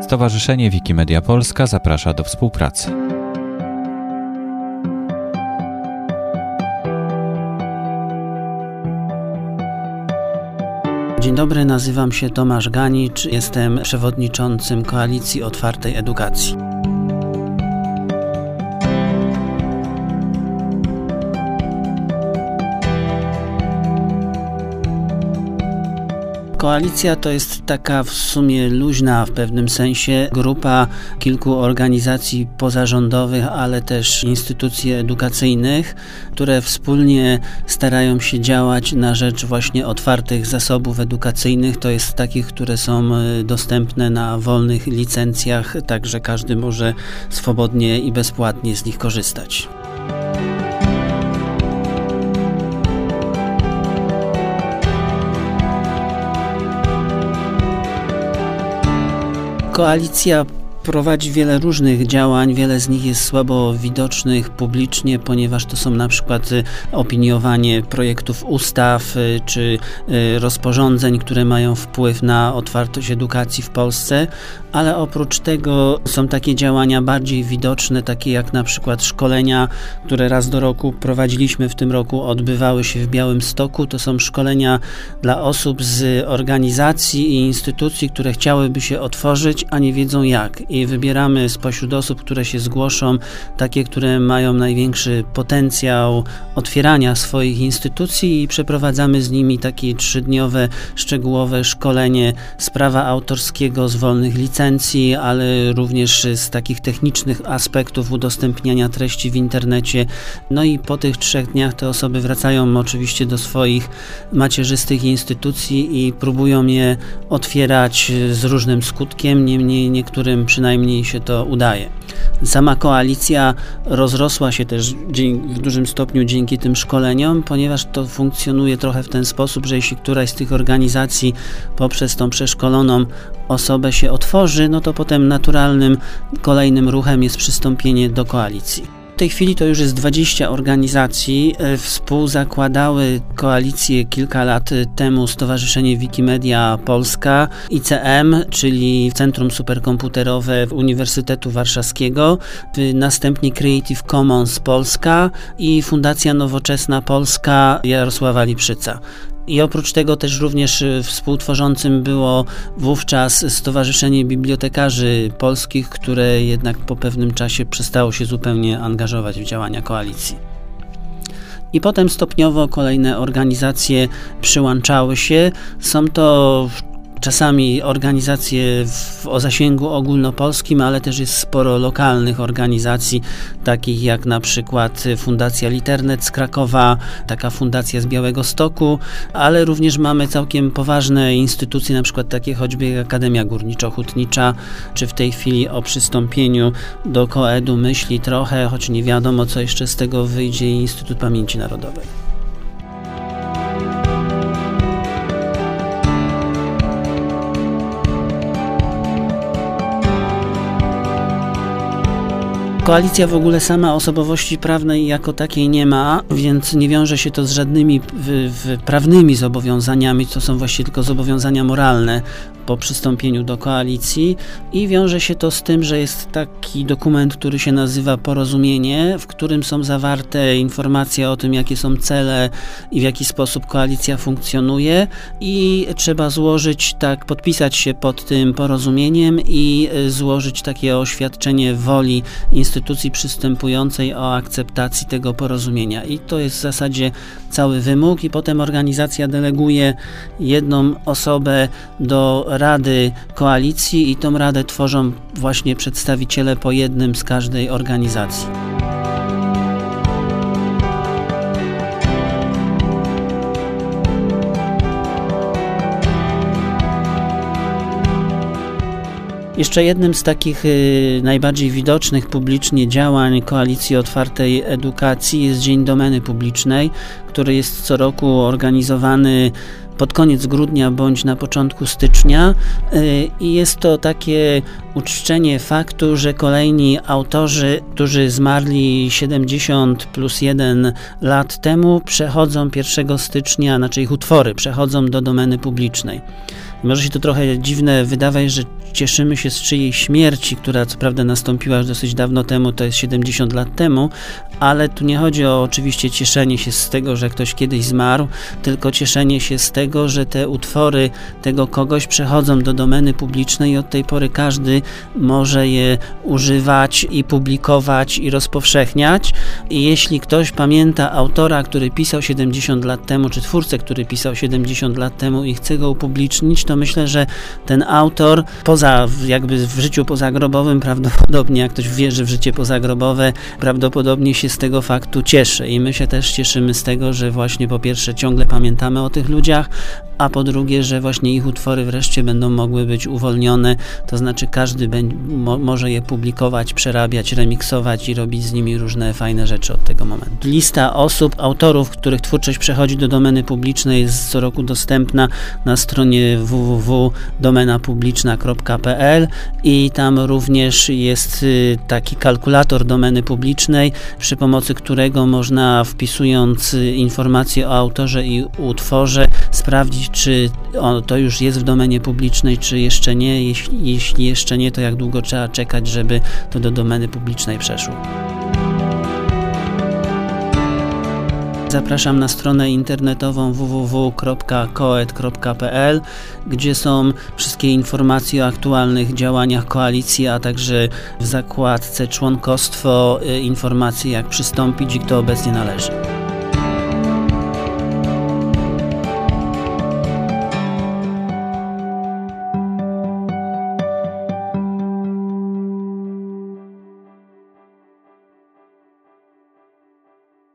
Stowarzyszenie Wikimedia Polska zaprasza do współpracy. Dzień dobry, nazywam się Tomasz Ganicz, jestem przewodniczącym Koalicji Otwartej Edukacji. Koalicja to jest taka w sumie luźna w pewnym sensie grupa kilku organizacji pozarządowych, ale też instytucji edukacyjnych, które wspólnie starają się działać na rzecz właśnie otwartych zasobów edukacyjnych. To jest takich, które są e, dostępne na wolnych licencjach, także każdy może swobodnie i bezpłatnie z nich korzystać. Koalicja prowadzi wiele różnych działań, wiele z nich jest słabo widocznych publicznie, ponieważ to są na przykład y, opiniowanie projektów ustaw y, czy y, rozporządzeń, które mają wpływ na otwartość edukacji w Polsce, ale oprócz tego są takie działania bardziej widoczne, takie jak na przykład szkolenia, które raz do roku prowadziliśmy. W tym roku, odbywały się w Białym Stoku. To są szkolenia dla osób z organizacji i instytucji, które chciałyby się otworzyć, a nie wiedzą jak. I wybieramy spośród osób, które się zgłoszą, takie, które mają największy potencjał otwierania swoich instytucji i przeprowadzamy z nimi takie trzydniowe, szczegółowe szkolenie z prawa autorskiego, z wolnych licencji, ale również z takich technicznych aspektów udostępniania treści w internecie. No i po tych trzech dniach te osoby wracają oczywiście do swoich macierzystych instytucji i próbują je otwierać z różnym skutkiem, niemniej niektórym przy przynajmniej się to udaje. Sama koalicja rozrosła się też w dużym stopniu dzięki tym szkoleniom, ponieważ to funkcjonuje trochę w ten sposób, że jeśli któraś z tych organizacji poprzez tą przeszkoloną osobę się otworzy, no to potem naturalnym kolejnym ruchem jest przystąpienie do koalicji tej chwili to już jest 20 organizacji. E, współzakładały koalicję kilka lat temu Stowarzyszenie Wikimedia Polska, ICM, czyli Centrum Superkomputerowe Uniwersytetu Warszawskiego, następnie Creative Commons Polska i Fundacja Nowoczesna Polska Jarosława Liprzyca. I oprócz tego też również y, współtworzącym było wówczas Stowarzyszenie Bibliotekarzy Polskich, które jednak po pewnym czasie przestało się zupełnie angażować w działania koalicji. I potem stopniowo kolejne organizacje przyłączały się. Są to czasami organizacje w, o zasięgu ogólnopolskim, ale też jest sporo lokalnych organizacji, takich jak na przykład Fundacja Liternet z Krakowa, taka fundacja z Białego Stoku, ale również mamy całkiem poważne instytucje, na przykład takie choćby Akademia Górniczo-Hutnicza, czy w tej chwili o przystąpieniu do koedu myśli trochę, choć nie wiadomo, co jeszcze z tego wyjdzie, Instytut Pamięci Narodowej. Koalicja w ogóle sama osobowości prawnej jako takiej nie ma, więc nie wiąże się to z żadnymi w, w prawnymi zobowiązaniami, to są właściwie tylko zobowiązania moralne po przystąpieniu do koalicji. I wiąże się to z tym, że jest taki dokument, który się nazywa porozumienie, w którym są zawarte informacje o tym, jakie są cele i w jaki sposób koalicja funkcjonuje. I trzeba złożyć, tak, podpisać się pod tym porozumieniem i e, złożyć takie oświadczenie woli instytucji przystępującej o akceptacji tego porozumienia. I to jest w zasadzie cały wymóg i potem organizacja deleguje jedną osobę do rady koalicji i tą radę tworzą właśnie przedstawiciele po jednym z każdej organizacji. Jeszcze jednym z takich y, najbardziej widocznych publicznie działań Koalicji Otwartej Edukacji jest Dzień Domeny Publicznej, który jest co roku organizowany pod koniec grudnia bądź na początku stycznia y, i jest to takie uczczenie faktu, że kolejni autorzy, którzy zmarli 70 plus 1 lat temu, przechodzą 1 stycznia, znaczy ich utwory przechodzą do domeny publicznej. Może się to trochę dziwne wydawać, że cieszymy się z czyjejś śmierci, która co prawda nastąpiła już dosyć dawno temu, to jest 70 lat temu, ale tu nie chodzi o oczywiście cieszenie się z tego, że ktoś kiedyś zmarł, tylko cieszenie się z tego, że te utwory tego kogoś przechodzą do domeny publicznej i od tej pory każdy może je używać i publikować i rozpowszechniać. I jeśli ktoś pamięta autora, który pisał 70 lat temu, czy twórcę, który pisał 70 lat temu i chce go upublicznić, to myślę, że ten autor poza jakby w życiu pozagrobowym prawdopodobnie, jak ktoś wierzy w życie pozagrobowe, prawdopodobnie się z tego faktu cieszy. I my się też cieszymy z tego, że właśnie po pierwsze ciągle pamiętamy o tych ludziach, a po drugie, że właśnie ich utwory wreszcie będą mogły być uwolnione, to znaczy każdy mo może je publikować, przerabiać, remiksować i robić z nimi różne fajne rzeczy od tego momentu. Lista osób, autorów, których twórczość przechodzi do domeny publicznej jest co roku dostępna na stronie www.domenapubliczna.pl i tam również jest y, taki kalkulator domeny publicznej, przy pomocy którego można wpisując y, informacje o autorze i utworze sprawdzić, czy to już jest w domenie publicznej, czy jeszcze nie. Jeśli, jeśli jeszcze nie, to jak długo trzeba czekać, żeby to do domeny publicznej przeszło. Zapraszam na stronę internetową www.koet.pl, gdzie są wszystkie informacje o aktualnych działaniach koalicji, a także w zakładce członkostwo y, informacje jak przystąpić i kto obecnie należy.